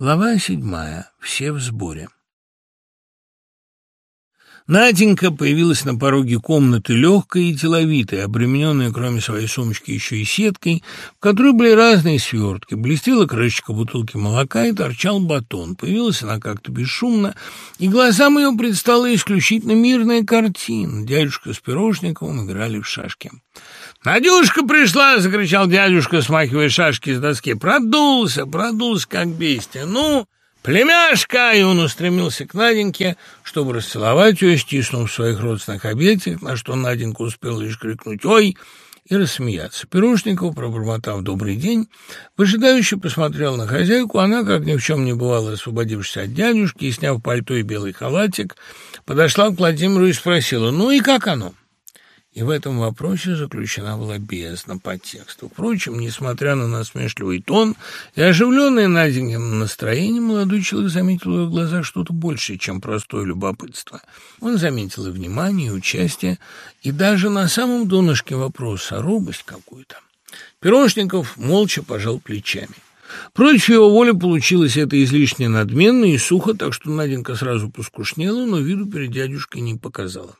Глава седьмая. Все в сборе. Наденька появилась на пороге комнаты легкой и деловитой, обремененная, кроме своей сумочки, еще и сеткой, в которой были разные свертки. Блестела крышечка бутылки молока и торчал батон. Появилась она как-то бесшумно, и глазам ее предстала исключительно мирная картина. Дядюшка с Пирожниковым играли в шашки. «Надюшка пришла!» — закричал дядюшка, смахивая шашки с доски. «Продулся, продулся, как бестия! Ну, племяшка!» И он устремился к Наденьке, чтобы расцеловать ее, стиснув в своих родственных объятиях, на что Наденька успел лишь крикнуть «Ой!» и рассмеяться. Пирожников, пробормотав «добрый день», выжидающе посмотрел на хозяйку. Она, как ни в чем не бывало, освободившись от дядюшки и сняв пальто и белый халатик, подошла к Владимиру и спросила «Ну и как оно?» И в этом вопросе заключена была бездна подтекста. Впрочем, несмотря на насмешливый тон и оживленное Наденькино настроение, молодой человек заметил в ее глазах что-то большее, чем простое любопытство. Он заметил и внимание, и участие, и даже на самом донышке вопроса робость какую-то. Пирожников молча пожал плечами. Против его воли получилось это излишне надменно и сухо, так что Наденька сразу поскушнела, но виду перед дядюшкой не показала.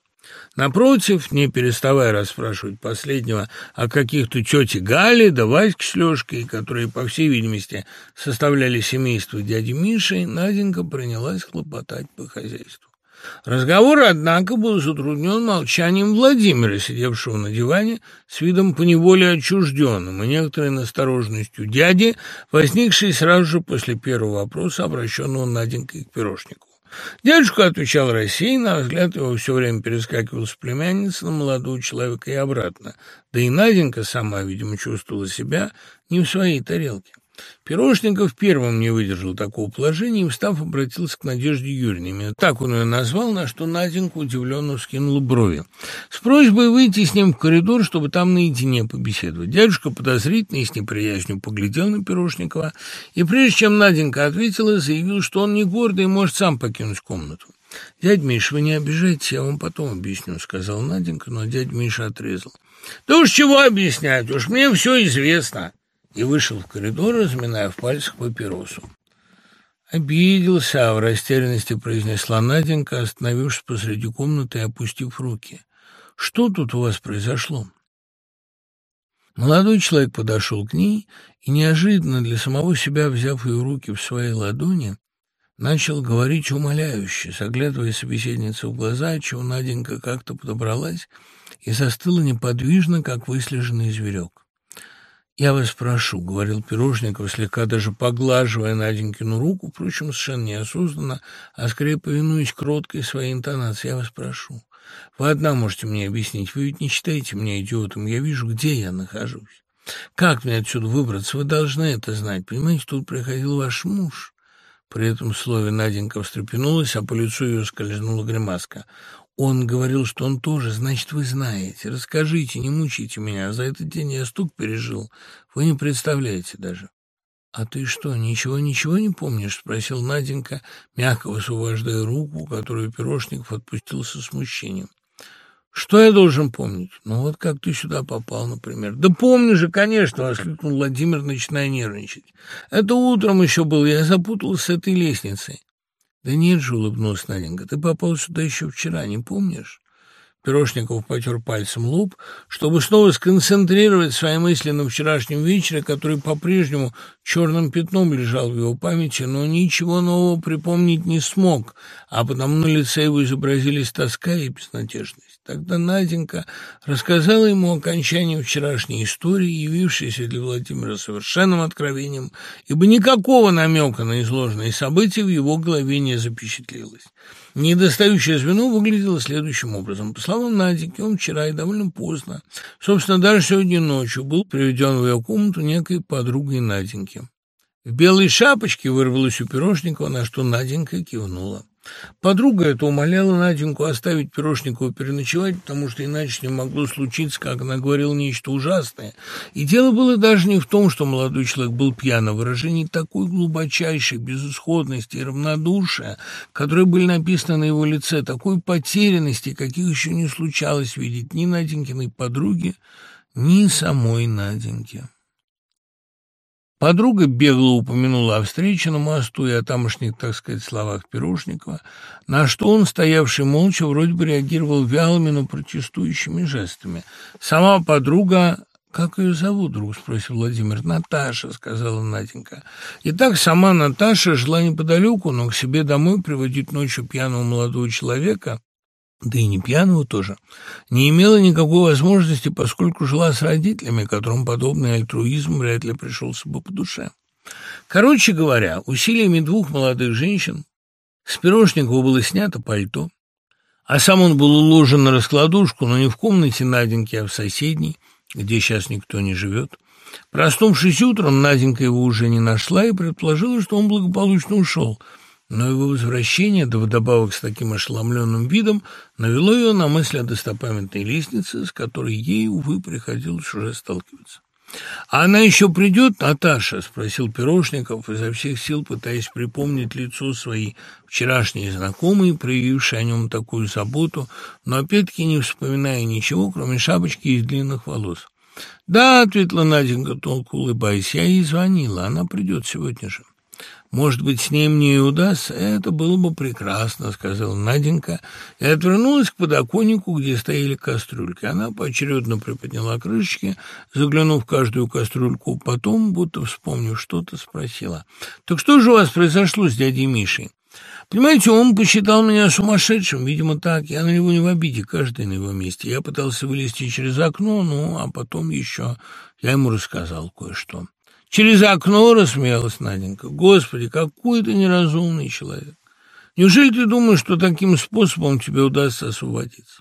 Напротив, не переставая расспрашивать последнего о каких-то тете Гале да Ваське с Лёшкой, которые, по всей видимости, составляли семейство дяди Миши, Наденька принялась хлопотать по хозяйству. Разговор, однако, был затруднен молчанием Владимира, сидевшего на диване с видом поневоле отчужденным и некоторой настороженностью дяди, возникшей сразу же после первого вопроса, обращенного Наденькой к пирожнику. Дядюшка отвечал рассеянно, а взгляд его все время перескакивал с племянницы на молодого человека и обратно. Да и Наденька сама, видимо, чувствовала себя не в своей тарелке. Пирожников первым не выдержал такого положения и, встав, обратился к Надежде Юрьевне. Именно так он ее назвал, на что Наденька удивленно вскинула брови. С просьбой выйти с ним в коридор, чтобы там наедине побеседовать. Дядюшка подозрительно и с неприязнью поглядел на Пирожникова, и прежде чем Наденька ответила, заявил, что он не гордый и может сам покинуть комнату. «Дядь Миша, вы не обижайтесь, я вам потом объясню», — сказал Наденька, но дядь Миша отрезал. «Да уж чего объяснять, уж мне все известно» и вышел в коридор, разминая в пальцах папиросу. «Обиделся», — в растерянности произнесла Наденька, остановившись посреди комнаты и опустив руки. «Что тут у вас произошло?» Молодой человек подошел к ней и, неожиданно для самого себя, взяв ее руки в свои ладони, начал говорить умоляюще, заглядывая собеседнице в глаза, чего Наденька как-то подобралась и застыла неподвижно, как выслеженный зверек. «Я вас прошу», — говорил Пирожников, слегка даже поглаживая Наденькину руку, впрочем, совершенно неосознанно, а скорее повинуясь кроткой своей интонации, «я вас прошу. Вы одна можете мне объяснить, вы ведь не считаете меня идиотом, я вижу, где я нахожусь. Как мне отсюда выбраться? Вы должны это знать. Понимаете, тут приходил ваш муж». При этом слове Наденька встрепенулась, а по лицу ее скользнула гримаска. Он говорил, что он тоже, значит, вы знаете. Расскажите, не мучайте меня. За этот день я стук пережил. Вы не представляете даже. «А ты что, ничего-ничего не помнишь?» — спросил Наденька, мягко высвобождая руку, которую Пирожников отпустил со смущением. «Что я должен помнить? Ну вот как ты сюда попал, например». «Да помню же, конечно!» — воскликнул Владимир, начиная нервничать. «Это утром еще было, я запутался с этой лестницей». «Да нет же», — улыбнулась Наденька, — «ты попал сюда еще вчера, не помнишь?» Пирожников потер пальцем лоб, чтобы снова сконцентрировать свои мысли на вчерашнем вечере, который по-прежнему черным пятном лежал в его памяти, но ничего нового припомнить не смог, а потому на лице его изобразились тоска и безнадежность. Тогда Наденька рассказала ему окончании вчерашней истории, явившейся для Владимира совершенным откровением, ибо никакого намека на изложенные события в его голове не запечатлелось. Недостающее звено выглядело следующим образом. По словам Наденьки, он вчера и довольно поздно, собственно, даже сегодня ночью, был приведен в ее комнату некой подругой Наденьки. В белой шапочке вырвалось у Пирожникова, на что Наденька кивнула. Подруга эта умоляла Наденьку оставить Пирожникову переночевать, потому что иначе не могло случиться, как она говорила, нечто ужасное. И дело было даже не в том, что молодой человек был пьян, а выражении такой глубочайшей безысходности и равнодушия, которые были написаны на его лице, такой потерянности, каких еще не случалось видеть ни Наденькиной подруге, ни самой Наденьке. Подруга бегло упомянула о встрече на мосту и о тамошних, так сказать, словах Пирожникова, на что он, стоявший молча, вроде бы реагировал вялыми, но протестующими жестами. Сама подруга «Как ее зовут, друг?» — спросил Владимир. «Наташа», — сказала Наденька. И так сама Наташа жила неподалеку, но к себе домой приводить ночью пьяного молодого человека да и не пьяного тоже, не имела никакой возможности, поскольку жила с родителями, которым подобный альтруизм вряд ли пришелся бы по душе. Короче говоря, усилиями двух молодых женщин с Пирожникова было снято пальто, а сам он был уложен на раскладушку, но не в комнате Наденьки, а в соседней, где сейчас никто не живет. Проснувшись утром, Наденька его уже не нашла и предположила, что он благополучно ушел – но его возвращение, да вдобавок с таким ошеломленным видом, навело ее на мысль о достопамятной лестнице, с которой ей, увы, приходилось уже сталкиваться. «А она еще придет, Наташа?» — спросил Пирожников, изо всех сил пытаясь припомнить лицо своей вчерашней знакомой, проявившей о нем такую заботу, но опять-таки не вспоминая ничего, кроме шапочки из длинных волос. «Да», — ответила Наденька, толку улыбаясь, — «я ей звонила, она придет сегодня же». Может быть, с ней мне и удастся? Это было бы прекрасно, — сказала Наденька и отвернулась к подоконнику, где стояли кастрюльки. Она поочередно приподняла крышечки, заглянув в каждую кастрюльку, потом, будто вспомнив что-то, спросила. «Так что же у вас произошло с дядей Мишей?» Понимаете, он посчитал меня сумасшедшим, видимо, так. Я на него не в обиде, каждый на его месте. Я пытался вылезти через окно, ну, а потом еще я ему рассказал кое-что. Через окно рассмеялась Наденька. Господи, какой ты неразумный человек. Неужели ты думаешь, что таким способом тебе удастся освободиться?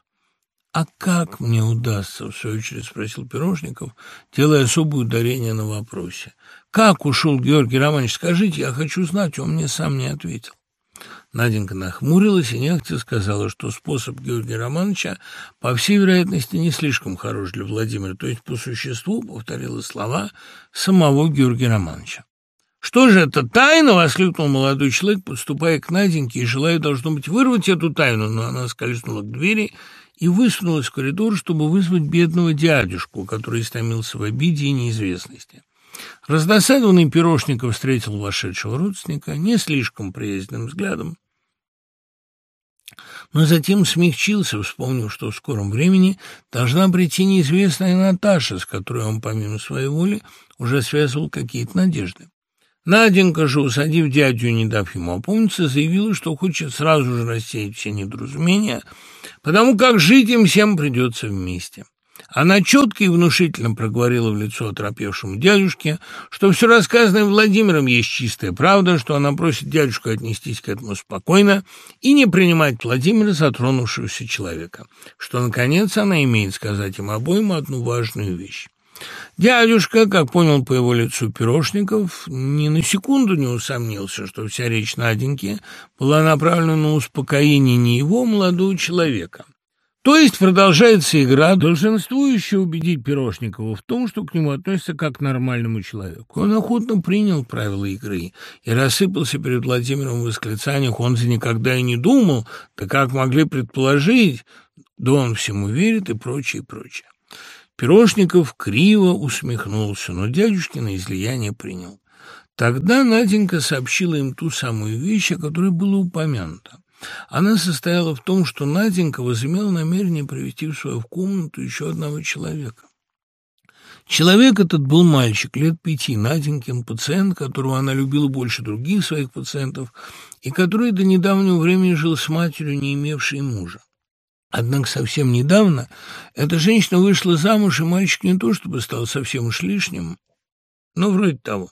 «А как мне удастся?» — в свою очередь спросил Пирожников, делая особое ударение на вопросе. «Как ушел Георгий Романович? Скажите, я хочу знать, он мне сам не ответил». Наденька нахмурилась и нехотя сказала, что способ Георгия Романовича, по всей вероятности, не слишком хорош для Владимира, то есть по существу повторила слова самого Георгия Романовича. «Что же это тайна?» — воскликнул молодой человек, подступая к Наденьке и желая, должно быть, вырвать эту тайну, но она скользнула к двери и высунулась в коридор, чтобы вызвать бедного дядюшку, который истомился в обиде и неизвестности. Раздосадованный Пирожников встретил вошедшего родственника не слишком приязненным взглядом, но затем смягчился, вспомнив, что в скором времени должна прийти неизвестная Наташа, с которой он, помимо своей воли, уже связывал какие-то надежды. Наденька же, усадив дядю и не дав ему опомниться, заявила, что хочет сразу же рассеять все недоразумения, потому как жить им всем придется вместе. Она четко и внушительно проговорила в лицо оторопевшему дядюшке, что все рассказанное Владимиром есть чистая правда, что она просит дядюшку отнестись к этому спокойно и не принимать Владимира за человека, что, наконец, она имеет сказать им обоим одну важную вещь. Дядюшка, как понял по его лицу Пирожников, ни на секунду не усомнился, что вся речь Наденьки была направлена на успокоение не его, молодого человека, то есть продолжается игра, долженствующая убедить Пирожникова в том, что к нему относятся как к нормальному человеку. Он охотно принял правила игры и рассыпался перед Владимиром в восклицаниях. Он за никогда и не думал, да как могли предположить, да он всему верит и прочее, прочее. Пирожников криво усмехнулся, но дядюшкино излияние принял. Тогда Наденька сообщила им ту самую вещь, о которой было упомянуто. Она состояла в том, что Наденька возымела намерение привести в свою комнату еще одного человека. Человек этот был мальчик, лет пяти, Наденькин, пациент, которого она любила больше других своих пациентов, и который до недавнего времени жил с матерью, не имевшей мужа. Однако совсем недавно эта женщина вышла замуж, и мальчик не то чтобы стал совсем уж лишним, но вроде того.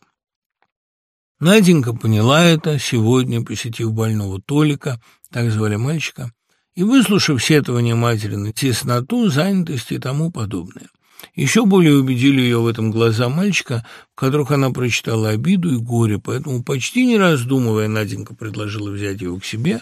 Наденька поняла это сегодня, посетив больного Толика, так звали мальчика, и выслушав сетование матери на тесноту, занятость и тому подобное. Еще более убедили ее в этом глаза мальчика, в которых она прочитала обиду и горе, поэтому, почти не раздумывая, Наденька предложила взять его к себе,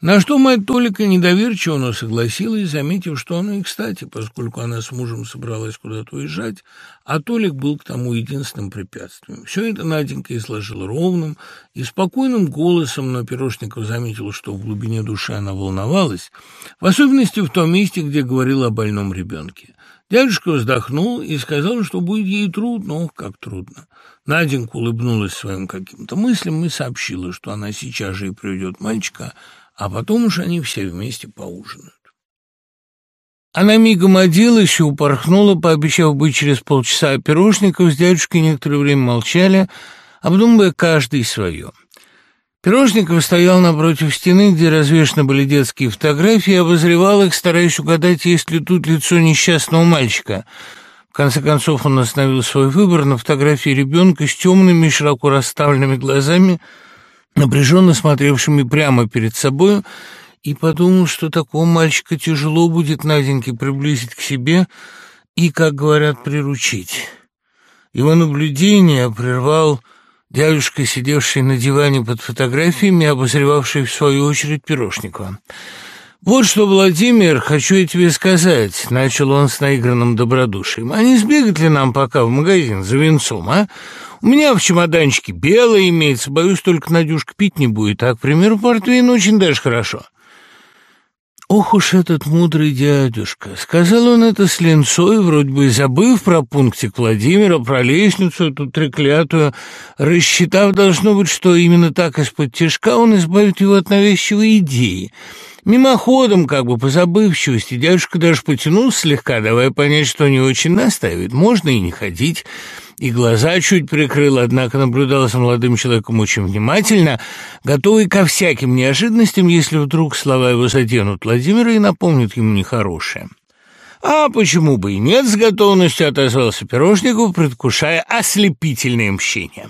на что мать Толика недоверчиво, но согласилась, заметив, что оно и кстати, поскольку она с мужем собралась куда-то уезжать, а Толик был к тому единственным препятствием. Все это Наденька изложила ровным и спокойным голосом, но Пирожников заметил, что в глубине души она волновалась, в особенности в том месте, где говорила о больном ребенке. Дядюшка вздохнул и сказал, что будет ей трудно, ох, как трудно. Наденька улыбнулась своим каким-то мыслям и сообщила, что она сейчас же и приведет мальчика, а потом уж они все вместе поужинают. Она мигом оделась и упорхнула, пообещав быть через полчаса, пирожников с дядюшкой некоторое время молчали, обдумывая каждый свое. Пирожников стоял напротив стены, где развешаны были детские фотографии, и обозревал их, стараясь угадать, есть ли тут лицо несчастного мальчика. В конце концов он остановил свой выбор на фотографии ребенка с темными, широко расставленными глазами, напряженно смотревшими прямо перед собой, и подумал, что такого мальчика тяжело будет Наденьке приблизить к себе и, как говорят, приручить. Его наблюдение прервал дядюшка, сидевший на диване под фотографиями, обозревавший в свою очередь Пирожникова. «Вот что, Владимир, хочу я тебе сказать», — начал он с наигранным добродушием. «А не сбегать ли нам пока в магазин за венцом, а? У меня в чемоданчике белое имеется, боюсь, только Надюшка пить не будет, а, к примеру, портвейн очень даже хорошо». Ох уж этот мудрый дядюшка! Сказал он это с линцой, вроде бы забыв про пунктик Владимира, про лестницу эту треклятую, рассчитав, должно быть, что именно так из-под тяжка он избавит его от навязчивой идеи. Мимоходом, как бы по забывчивости, дядюшка даже потянулся слегка, давая понять, что не очень настаивает. Можно и не ходить и глаза чуть прикрыл, однако наблюдал за молодым человеком очень внимательно, готовый ко всяким неожиданностям, если вдруг слова его заденут Владимира и напомнят ему нехорошее. «А почему бы и нет?» — с готовностью отозвался Пирожников, предвкушая ослепительное мщение.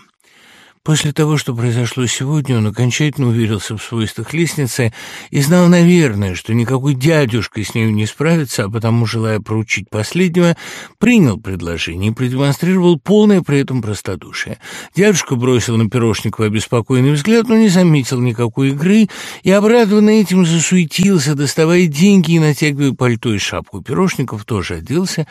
После того, что произошло сегодня, он окончательно уверился в свойствах лестницы и знал, наверное, что никакой дядюшка с нею не справится, а потому, желая проучить последнего, принял предложение и продемонстрировал полное при этом простодушие. Дядюшка бросил на Пирожникова обеспокоенный взгляд, но не заметил никакой игры и, обрадованный этим, засуетился, доставая деньги и натягивая пальто и шапку. Пирожников тоже оделся,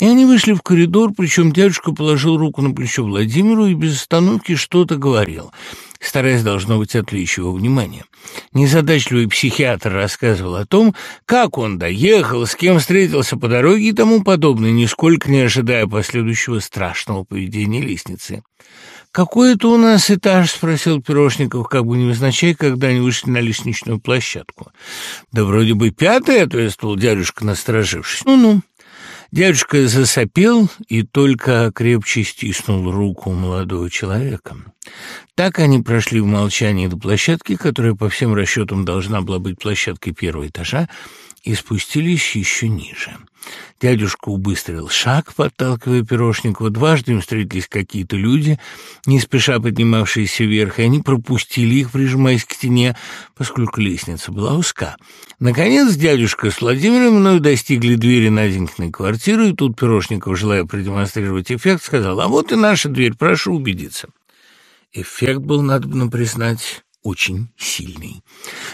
и они вышли в коридор, причем дядюшка положил руку на плечо Владимиру и без остановки что-то говорил, стараясь, должно быть, отвлечь его внимание. Незадачливый психиатр рассказывал о том, как он доехал, с кем встретился по дороге и тому подобное, нисколько не ожидая последующего страшного поведения лестницы. «Какой это у нас этаж?» — спросил Пирожников, как бы невзначай, когда они вышли на лестничную площадку. «Да вроде бы пятый», — ответствовал дядюшка, насторожившись. «Ну-ну». Дядюшка засопел и только крепче стиснул руку молодого человека. Так они прошли в молчании до площадки, которая по всем расчетам должна была быть площадкой первого этажа, и спустились еще ниже. Дядюшка убыстрил шаг, подталкивая Пирожникова. Дважды им встретились какие-то люди, не спеша поднимавшиеся вверх, и они пропустили их, прижимаясь к стене, поскольку лестница была узка. Наконец дядюшка с Владимиром мною достигли двери Наденькиной квартиры, и тут Пирожников, желая продемонстрировать эффект, сказал, «А вот и наша дверь, прошу убедиться». Эффект был, надо признать, очень сильный.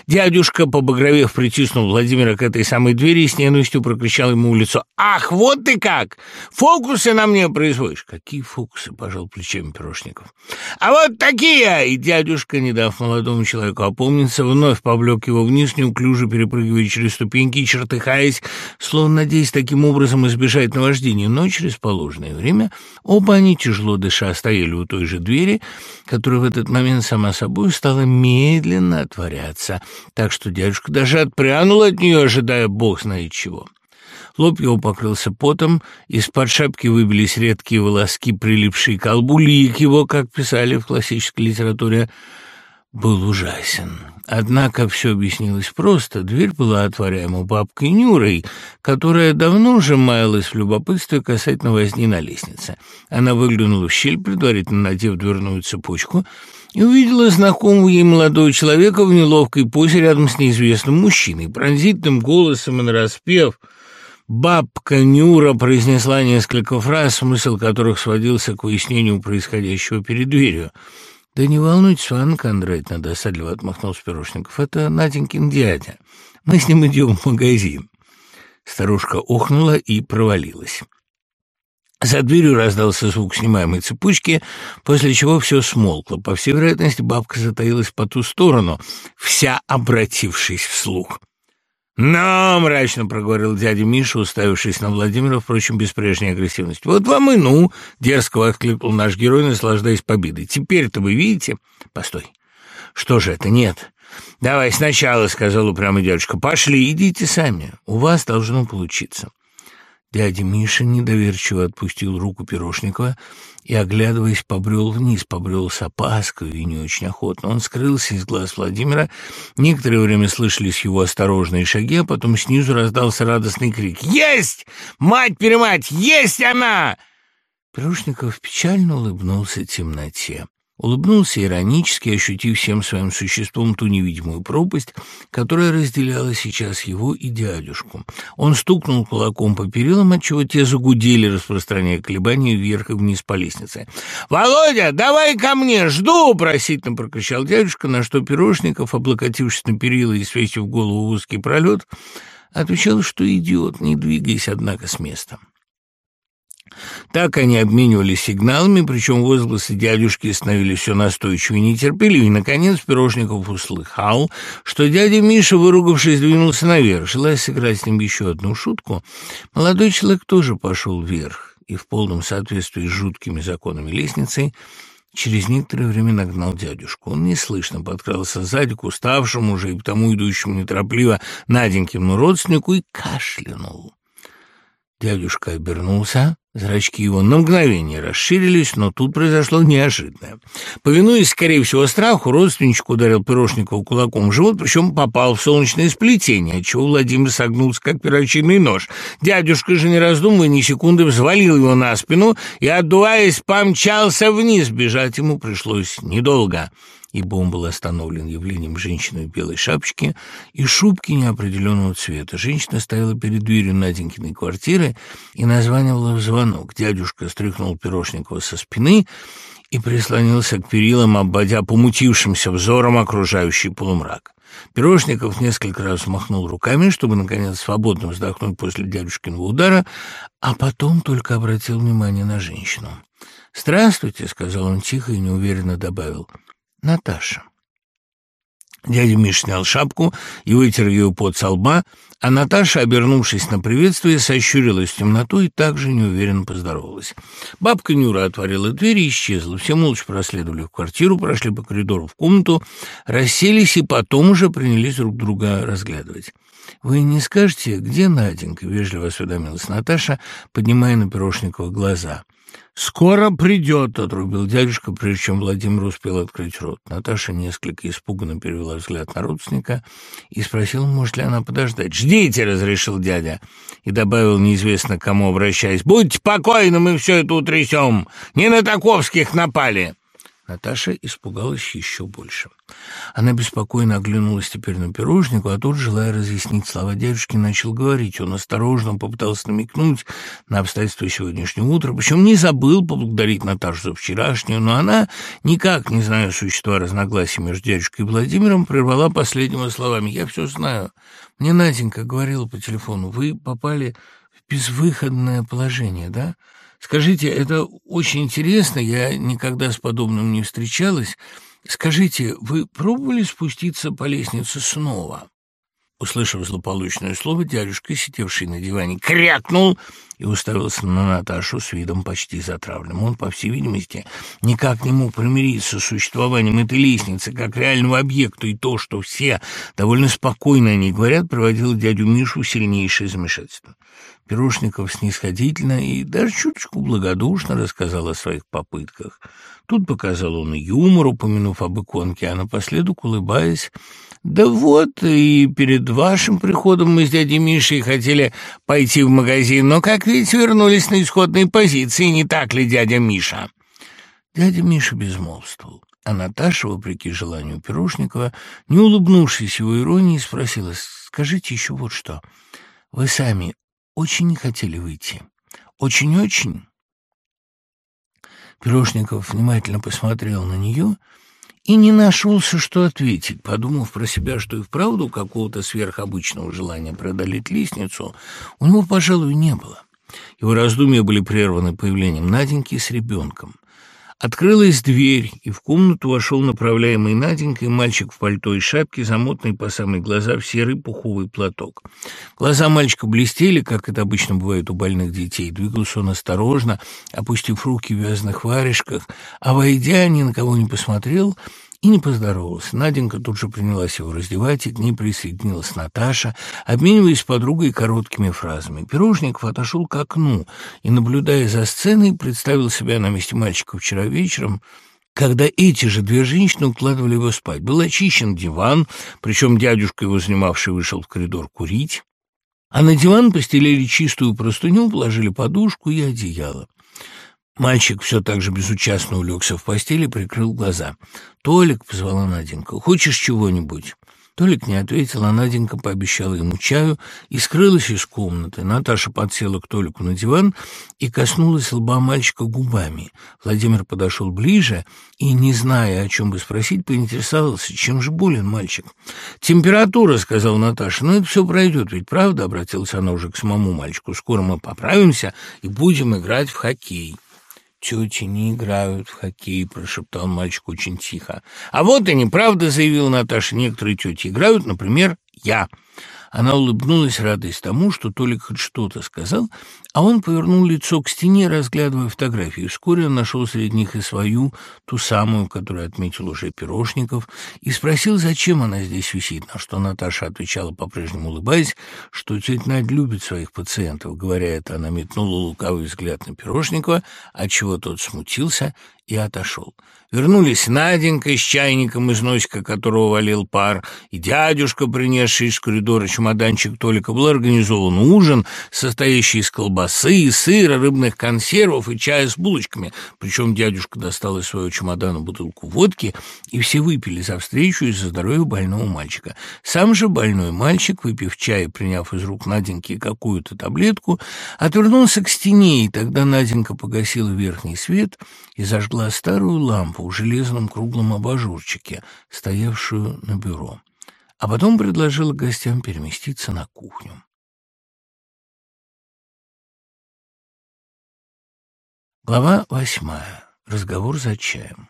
Дядюшка, побагровев, притиснул Владимира к этой самой двери и с ненавистью прокричал ему в лицо. «Ах, вот ты как! Фокусы на мне производишь!» «Какие фокусы?» — пожал плечами Пирожников. «А вот такие!» И дядюшка, не дав молодому человеку опомниться, вновь повлек его вниз, неуклюже перепрыгивая через ступеньки и чертыхаясь, словно надеясь таким образом избежать наваждения. Но через положенное время оба они, тяжело дыша, стояли у той же двери, которая в этот момент сама собой стала медленно отворяться, так что дядюшка даже отпрянул от нее, ожидая бог знает чего. Лоб его покрылся потом, из-под шапки выбились редкие волоски, прилипшие к колбу, лик его, как писали в классической литературе, был ужасен. Однако все объяснилось просто. Дверь была отворяема бабкой Нюрой, которая давно уже маялась в любопытстве касательно возни на лестнице. Она выглянула в щель, предварительно надев дверную цепочку, и увидела знакомого ей молодого человека в неловкой позе рядом с неизвестным мужчиной. Пронзительным голосом и нараспев бабка Нюра произнесла несколько фраз, смысл которых сводился к выяснению происходящего перед дверью. «Да не волнуйтесь, Анна Кондратьевна», — досадливо отмахнулся Пирожников, — «это Наденькин дядя. Мы с ним идем в магазин». Старушка охнула и провалилась. За дверью раздался звук снимаемой цепочки, после чего все смолкло. По всей вероятности, бабка затаилась по ту сторону, вся обратившись вслух. «Ну!» — мрачно проговорил дядя Миша, уставившись на Владимира, впрочем, без прежней агрессивности. «Вот вам и ну!» — дерзко воскликнул наш герой, наслаждаясь победой. «Теперь-то вы видите...» «Постой! Что же это? Нет!» «Давай сначала», — сказал упрямый дядюшка. «Пошли, идите сами. У вас должно получиться». Дядя Миша недоверчиво отпустил руку Пирошникова и, оглядываясь, побрел вниз, побрел с опаской и не очень охотно. Он скрылся из глаз Владимира. Некоторое время слышались его осторожные шаги, а потом снизу раздался радостный крик. «Есть! Мать-перемать! Есть она!» Пирушников печально улыбнулся темноте. Улыбнулся иронически, ощутив всем своим существом ту невидимую пропасть, которая разделяла сейчас его и дядюшку. Он стукнул кулаком по перилам, отчего те загудели, распространяя колебания вверх и вниз по лестнице. «Володя, давай ко мне, жду!» — просительно прокричал дядюшка, на что Пирожников, облокотившись на перила и свесив голову в узкий пролет, отвечал, что идиот, не двигаясь, однако, с места. Так они обменивались сигналами, причем возгласы дядюшки становились все настойчивее и нетерпеливее. Наконец, Пирожников услыхал, что дядя Миша, выругавшись, двинулся наверх. Желая сыграть с ним еще одну шутку, молодой человек тоже пошел вверх и в полном соответствии с жуткими законами лестницы Через некоторое время нагнал дядюшку. Он неслышно подкрался сзади к уставшему уже и потому идущему неторопливо Наденькину родственнику и кашлянул. Дядюшка обернулся, зрачки его на мгновение расширились, но тут произошло неожиданное. Повинуясь, скорее всего, страху, родственничек ударил Пирожникова кулаком в живот, причем попал в солнечное сплетение, отчего Владимир согнулся, как перочинный нож. Дядюшка же, не раздумывая ни секунды, взвалил его на спину и, отдуваясь, помчался вниз. Бежать ему пришлось недолго ибо он был остановлен явлением женщины в белой шапочке и шубки неопределенного цвета. Женщина стояла перед дверью Наденькиной квартиры и названивала в звонок. Дядюшка стряхнул Пирожникова со спины и прислонился к перилам, обводя помутившимся взором окружающий полумрак. Пирожников несколько раз махнул руками, чтобы, наконец, свободно вздохнуть после дядюшкиного удара, а потом только обратил внимание на женщину. «Здравствуйте», — сказал он тихо и неуверенно добавил. Наташа. Дядя Миш снял шапку и вытер ее под со лба, а Наташа, обернувшись на приветствие, сощурилась в темноту и также неуверенно поздоровалась. Бабка Нюра отворила дверь и исчезла. Все молча проследовали в квартиру, прошли по коридору в комнату, расселись и потом уже принялись друг друга разглядывать. «Вы не скажете, где Наденька?» — вежливо осведомилась Наташа, поднимая на Пирожникова глаза. «Скоро придет», — отрубил дядюшка, прежде чем Владимир успел открыть рот. Наташа несколько испуганно перевела взгляд на родственника и спросила, может ли она подождать. «Ждите», — разрешил дядя, и добавил неизвестно кому, обращаясь. «Будьте покойны, мы все это утрясем. Не на таковских напали». Наташа испугалась еще больше. Она беспокойно оглянулась теперь на пирожнику, а тот, желая разъяснить слова дядюшки, начал говорить. Он осторожно попытался намекнуть на обстоятельства сегодняшнего утра, причем не забыл поблагодарить Наташу за вчерашнюю, но она, никак не зная существа разногласий между дядюшкой и Владимиром, прервала последними словами. «Я все знаю. Мне Наденька говорила по телефону, вы попали в безвыходное положение, да?» Скажите, это очень интересно, я никогда с подобным не встречалась. Скажите, вы пробовали спуститься по лестнице снова?» Услышав злополучное слово, дядюшка, сидевший на диване, крякнул и уставился на Наташу с видом почти затравленным. Он, по всей видимости, никак не мог примириться с существованием этой лестницы как реального объекта, и то, что все довольно спокойно о ней говорят, приводило дядю Мишу в сильнейшее замешательство. Пирушников снисходительно и даже чуточку благодушно рассказал о своих попытках. Тут показал он юмор, упомянув об иконке, а напоследок, улыбаясь, «Да вот, и перед вашим приходом мы с дядей Мишей хотели пойти в магазин, но, как видите, вернулись на исходные позиции, не так ли, дядя Миша?» Дядя Миша безмолвствовал, а Наташа, вопреки желанию Пирушникова, не улыбнувшись его иронии, спросила, «Скажите еще вот что, вы сами очень не хотели выйти. Очень-очень. Пирожников внимательно посмотрел на нее и не нашелся, что ответить, подумав про себя, что и вправду какого-то сверхобычного желания преодолеть лестницу у него, пожалуй, не было. Его раздумья были прерваны появлением Наденьки с ребенком. Открылась дверь, и в комнату вошел направляемый Наденькой мальчик в пальто и шапке, замотанный по самые глаза в серый пуховый платок. Глаза мальчика блестели, как это обычно бывает у больных детей. Двигался он осторожно, опустив руки в вязаных варежках, а, войдя, ни на кого не посмотрел — и не поздоровался. Наденька тут же принялась его раздевать, и к ней присоединилась Наташа, обмениваясь подругой короткими фразами. Пирожников отошел к окну и, наблюдая за сценой, представил себя на месте мальчика вчера вечером, когда эти же две женщины укладывали его спать. Был очищен диван, причем дядюшка его занимавший вышел в коридор курить, а на диван постелили чистую простыню, положили подушку и одеяло. Мальчик все так же безучастно улегся в постели и прикрыл глаза. «Толик», — позвала Наденька, — «хочешь чего-нибудь?» Толик не ответил, а Наденька пообещала ему чаю и скрылась из комнаты. Наташа подсела к Толику на диван и коснулась лба мальчика губами. Владимир подошел ближе и, не зная, о чем бы спросить, поинтересовался, чем же болен мальчик. «Температура», — сказала Наташа, — «ну это все пройдет, ведь правда?» — обратилась она уже к самому мальчику. «Скоро мы поправимся и будем играть в хоккей» тети не играют в хоккей», — прошептал мальчик очень тихо. «А вот и неправда», — заявила Наташа. «Некоторые тети играют, например, я». Она улыбнулась, радуясь тому, что Толик хоть что-то сказал, а он повернул лицо к стене, разглядывая фотографии. Вскоре он нашел среди них и свою, ту самую, которую отметил уже Пирожников, и спросил, зачем она здесь висит, на что Наташа отвечала, по-прежнему улыбаясь, что тетя Надя любит своих пациентов. Говоря это, она метнула лукавый взгляд на Пирожникова, отчего тот смутился и отошел. Вернулись Наденька с чайником из носика, которого валил пар, и дядюшка, принесший из коридора чемоданчик Толика. Был организован ужин, состоящий из колбасы, сыра, рыбных консервов и чая с булочками. Причем дядюшка достал из своего чемодана бутылку водки, и все выпили за встречу и за здоровье больного мальчика. Сам же больной мальчик, выпив чай и приняв из рук Наденьки какую-то таблетку, отвернулся к стене, и тогда Наденька погасила верхний свет и зажгла старую лампу в железном круглом абажурчике, стоявшую на бюро. А потом предложила гостям переместиться на кухню. Глава восьмая. Разговор за чаем.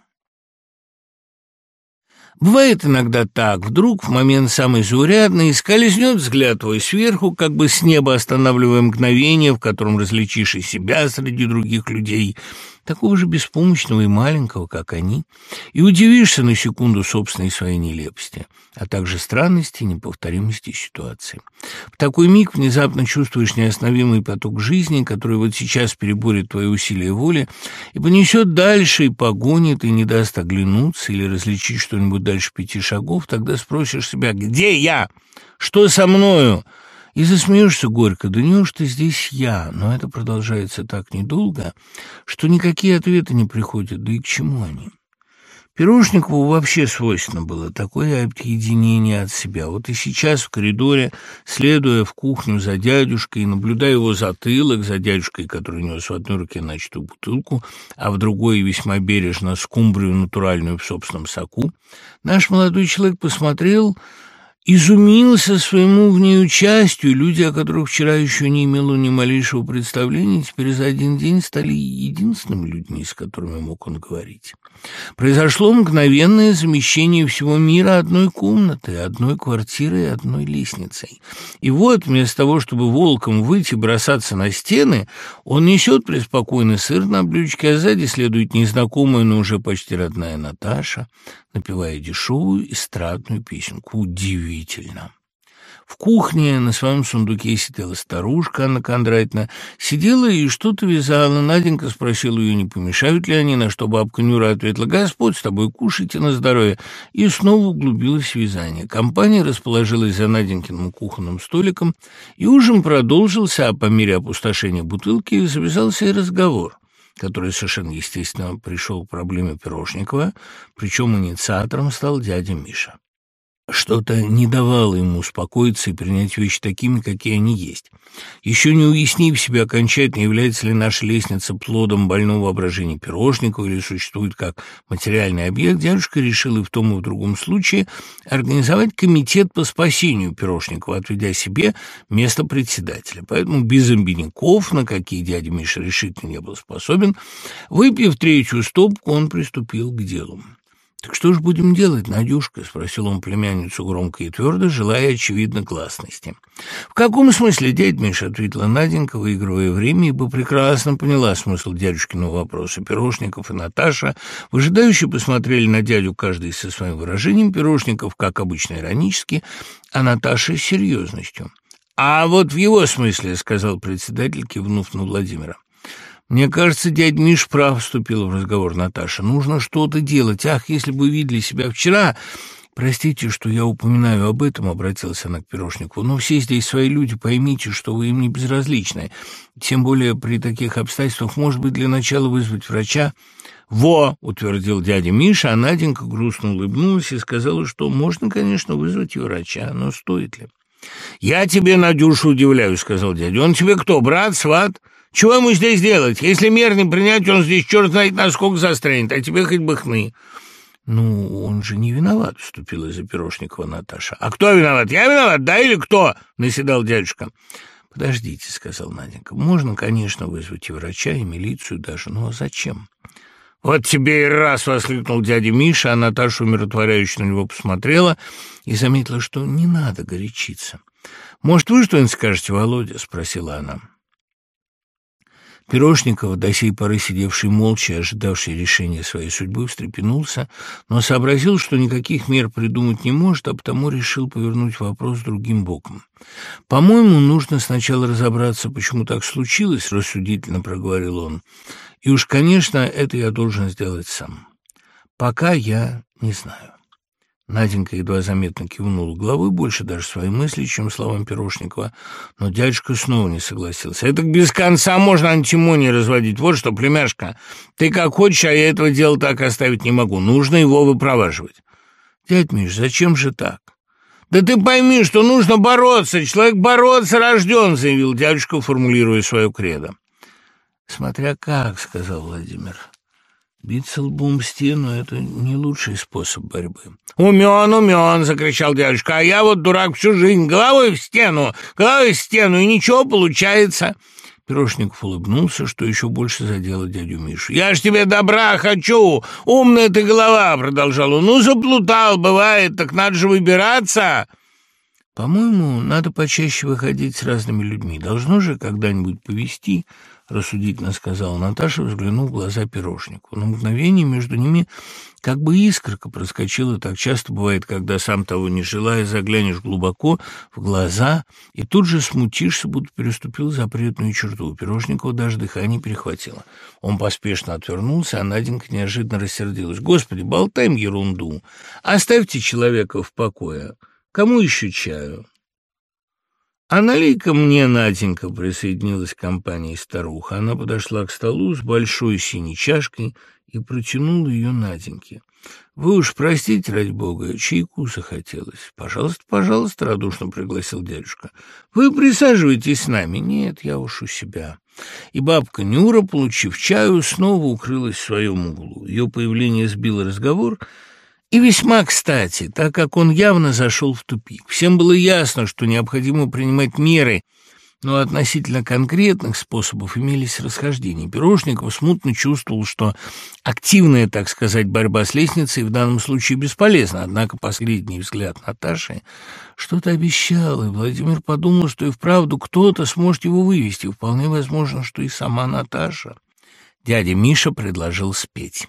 Бывает иногда так, вдруг в момент самый заурядный скользнет взгляд твой сверху, как бы с неба останавливая мгновение, в котором различишь и себя среди других людей, такого же беспомощного и маленького, как они, и удивишься на секунду собственной своей нелепости, а также странности и неповторимости ситуации. В такой миг внезапно чувствуешь неостановимый поток жизни, который вот сейчас переборет твои усилия воли и понесет дальше, и погонит, и не даст оглянуться или различить что-нибудь дальше пяти шагов, тогда спросишь себя «Где я? Что со мною?» И засмеешься горько, да неужто здесь я? Но это продолжается так недолго, что никакие ответы не приходят, да и к чему они? Пирожникову вообще свойственно было такое объединение от себя. Вот и сейчас в коридоре, следуя в кухню за дядюшкой, наблюдая его затылок, за дядюшкой, который нес в одной руке начатую бутылку, а в другой весьма бережно скумбрию натуральную в собственном соку, наш молодой человек посмотрел изумился своему в ней участию. Люди, о которых вчера еще не имело ни малейшего представления, теперь за один день стали единственными людьми, с которыми мог он говорить. Произошло мгновенное замещение всего мира одной комнаты, одной квартирой и одной лестницей. И вот, вместо того, чтобы волком выйти бросаться на стены, он несет преспокойный сыр на блюдечке, а сзади следует незнакомая, но уже почти родная Наташа, напевая дешевую эстрадную песенку. Удивительно! В кухне на своем сундуке сидела старушка Анна Кондратьевна. Сидела и что-то вязала. Наденька спросила ее, не помешают ли они, на что бабка Нюра ответила, «Господь с тобой, кушайте на здоровье». И снова углубилась в вязание. Компания расположилась за Наденькиным кухонным столиком, и ужин продолжился, а по мере опустошения бутылки завязался и разговор который совершенно естественно пришел к проблеме Пирожникова, причем инициатором стал дядя Миша. Что-то не давало ему успокоиться и принять вещи такими, какие они есть. Еще не уяснив себе окончательно, является ли наша лестница плодом больного воображения пирожников или существует как материальный объект, дядюшка решил и в том, и в другом случае организовать комитет по спасению пирожников, отведя себе место председателя. Поэтому без обиняков, на какие дядя Миша решительно не был способен, выпив третью стопку, он приступил к делу. «Так что же будем делать, Надюшка?» — спросил он племянницу громко и твердо, желая, очевидно, гласности. «В каком смысле, дядь Миша?» — ответила Наденька, выигрывая время, ибо прекрасно поняла смысл дядюшкиного вопроса. Пирожников и Наташа выжидающе посмотрели на дядю каждый со своим выражением, Пирожников, как обычно, иронически, а Наташа с серьезностью. «А вот в его смысле», — сказал председатель, кивнув на Владимира. «Мне кажется, дядь Миш прав», — вступила в разговор Наташа. «Нужно что-то делать. Ах, если бы видели себя вчера...» «Простите, что я упоминаю об этом», — обратился она к Пирожнику. «но все здесь свои люди, поймите, что вы им не безразличны. Тем более при таких обстоятельствах, может быть, для начала вызвать врача». «Во!» — утвердил дядя Миша, а Наденька грустно улыбнулась и сказала, что можно, конечно, вызвать и врача, но стоит ли. «Я тебе, Надюша, удивляюсь», — сказал дядя. «Он тебе кто, брат, сват?» Чего ему здесь делать? Если мер не принять, он здесь черт знает насколько застрянет, а тебе хоть бы хны. «Ну, он же не виноват», — вступила из-за Пирожникова Наташа. «А кто виноват? Я виноват, да или кто?» — наседал дядюшка. «Подождите», — сказал Наденька. «Можно, конечно, вызвать и врача, и милицию даже, но зачем?» «Вот тебе и раз!» — воскликнул дядя Миша, а Наташа умиротворяюще на него посмотрела и заметила, что не надо горячиться. «Может, вы что-нибудь скажете, Володя?» — спросила она. Пирожников, до сей поры сидевший молча, ожидавший решения своей судьбы, встрепенулся, но сообразил, что никаких мер придумать не может, а потому решил повернуть вопрос другим боком. «По-моему, нужно сначала разобраться, почему так случилось», — рассудительно проговорил он. «И уж, конечно, это я должен сделать сам. Пока я не знаю». Наденька едва заметно кивнула головой, больше даже свои мысли, чем словам Пирожникова. Но дядюшка снова не согласился. «Это без конца можно антимонии разводить. Вот что, племяшка, ты как хочешь, а я этого дела так оставить не могу. Нужно его выпроваживать». «Дядь Миш, зачем же так?» «Да ты пойми, что нужно бороться. Человек бороться рожден», — заявил дядюшка, формулируя свое кредо. «Смотря как», — сказал Владимир. Биться лбом в стену — это не лучший способ борьбы. «Умен, умен!» — закричал дядюшка. «А я вот дурак всю жизнь, головой в стену, головой в стену, и ничего получается!» Пирожников улыбнулся, что еще больше задело дядю Мишу. «Я ж тебе добра хочу! Умная ты голова!» — продолжал он. «Ну, заплутал, бывает, так надо же выбираться!» «По-моему, надо почаще выходить с разными людьми. Должно же когда-нибудь повести рассудительно сказала Наташа, взглянув в глаза пирожнику. На мгновение между ними как бы искорка проскочила. Так часто бывает, когда сам того не желая, заглянешь глубоко в глаза и тут же смутишься, будто переступил запретную черту. У Пирожникова даже дыхание перехватило. Он поспешно отвернулся, а Наденька неожиданно рассердилась. «Господи, болтаем ерунду! Оставьте человека в покое! Кому еще чаю?» «А налей-ка мне, Наденька!» — присоединилась к компании старуха. Она подошла к столу с большой синей чашкой и протянула ее Наденьке. «Вы уж простите, ради бога, чайку захотелось. Пожалуйста, пожалуйста», — радушно пригласил дядюшка. «Вы присаживайтесь с нами». «Нет, я уж у себя». И бабка Нюра, получив чаю, снова укрылась в своем углу. Ее появление сбило разговор — и весьма кстати, так как он явно зашел в тупик. Всем было ясно, что необходимо принимать меры, но относительно конкретных способов имелись расхождения. Пирожников смутно чувствовал, что активная, так сказать, борьба с лестницей в данном случае бесполезна. Однако последний взгляд Наташи что-то обещал, и Владимир подумал, что и вправду кто-то сможет его вывести. Вполне возможно, что и сама Наташа. Дядя Миша предложил спеть.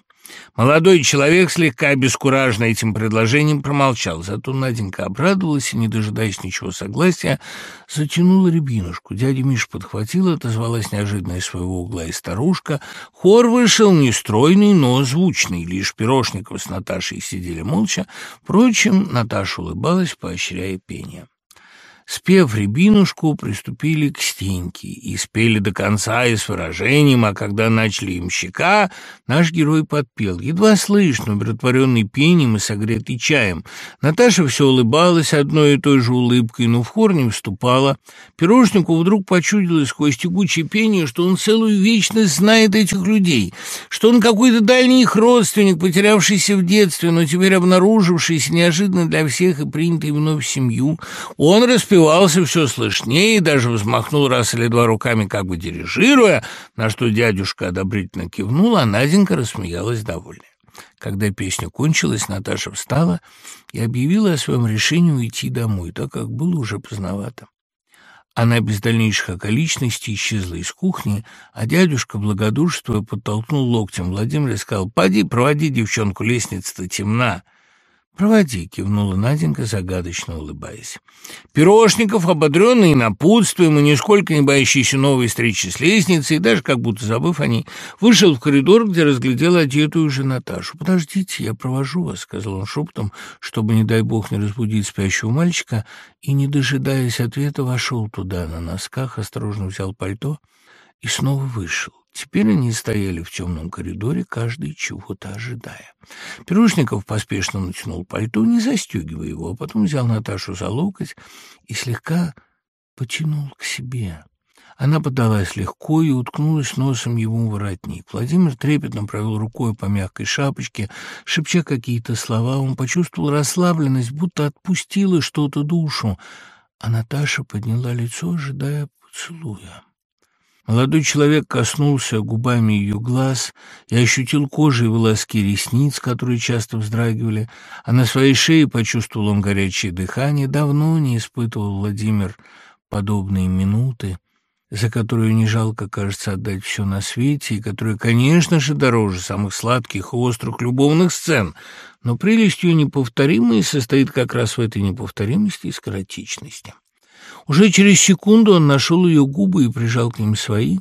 Молодой человек, слегка обескураженный этим предложением, промолчал. Зато Наденька обрадовалась и, не дожидаясь ничего согласия, затянула рябинушку. Дядя Миша подхватил, отозвалась неожиданно из своего угла и старушка. Хор вышел нестройный, но звучный. Лишь Пирожников с Наташей сидели молча. Впрочем, Наташа улыбалась, поощряя пение. Спев рябинушку, приступили к стеньке и спели до конца и с выражением, а когда начали имщика, наш герой подпел, едва слышно, умиротворенный пением и согретый чаем. Наташа все улыбалась одной и той же улыбкой, но в хор не вступала. Пирожнику вдруг почудилось сквозь тягучее пение, что он целую вечность знает этих людей, что он какой-то дальний их родственник, потерявшийся в детстве, но теперь обнаружившийся неожиданно для всех и принятый вновь в семью. Он распевал распевался все слышнее и даже взмахнул раз или два руками, как бы дирижируя, на что дядюшка одобрительно кивнул, а Наденька рассмеялась довольно. Когда песня кончилась, Наташа встала и объявила о своем решении уйти домой, так как было уже поздновато. Она без дальнейших околичностей исчезла из кухни, а дядюшка, благодушествуя, подтолкнул локтем Владимира и сказал, «Поди, проводи девчонку, лестница-то темна». «Проводи», — кивнула Наденька, загадочно улыбаясь. Пирожников, ободренный напутствием и нисколько не боящийся новой встречи с лестницей, даже как будто забыв о ней, вышел в коридор, где разглядел одетую уже Наташу. «Подождите, я провожу вас», — сказал он шепотом, чтобы, не дай бог, не разбудить спящего мальчика, и, не дожидаясь ответа, вошел туда на носках, осторожно взял пальто и снова вышел. Теперь они стояли в темном коридоре, каждый чего-то ожидая. Пирожников поспешно натянул пальто, не застегивая его, а потом взял Наташу за локоть и слегка потянул к себе. Она подалась легко и уткнулась носом ему в воротник. Владимир трепетно провел рукой по мягкой шапочке, шепча какие-то слова. Он почувствовал расслабленность, будто отпустила что-то душу, а Наташа подняла лицо, ожидая поцелуя. Молодой человек коснулся губами ее глаз и ощутил кожей волоски ресниц, которые часто вздрагивали, а на своей шее почувствовал он горячее дыхание. Давно не испытывал Владимир подобные минуты, за которую не жалко, кажется, отдать все на свете, и которые, конечно же, дороже самых сладких и острых любовных сцен, но прелестью неповторимой состоит как раз в этой неповторимости и скоротечности. Уже через секунду он нашел ее губы и прижал к ним свои,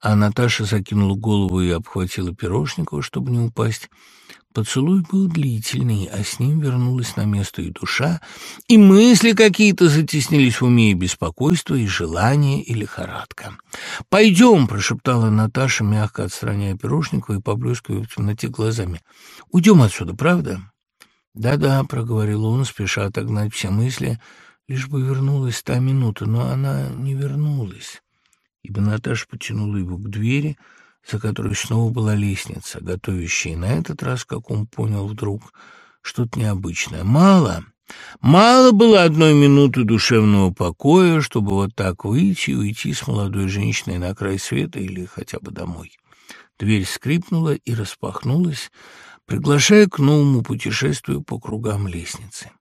а Наташа закинула голову и обхватила Пирожникова, чтобы не упасть. Поцелуй был длительный, а с ним вернулась на место и душа, и мысли какие-то затеснились в уме, и беспокойство, и желание, и лихорадка. «Пойдем!» — прошептала Наташа, мягко отстраняя Пирожникова и поблескивая в темноте глазами. «Уйдем отсюда, правда?» «Да-да», — проговорил он, спеша отогнать все мысли, — Лишь бы вернулась та минута, но она не вернулась, ибо Наташа потянула его к двери, за которой снова была лестница, готовящая на этот раз, как он понял вдруг, что-то необычное. Мало, мало было одной минуты душевного покоя, чтобы вот так выйти и уйти с молодой женщиной на край света или хотя бы домой. Дверь скрипнула и распахнулась, приглашая к новому путешествию по кругам лестницы.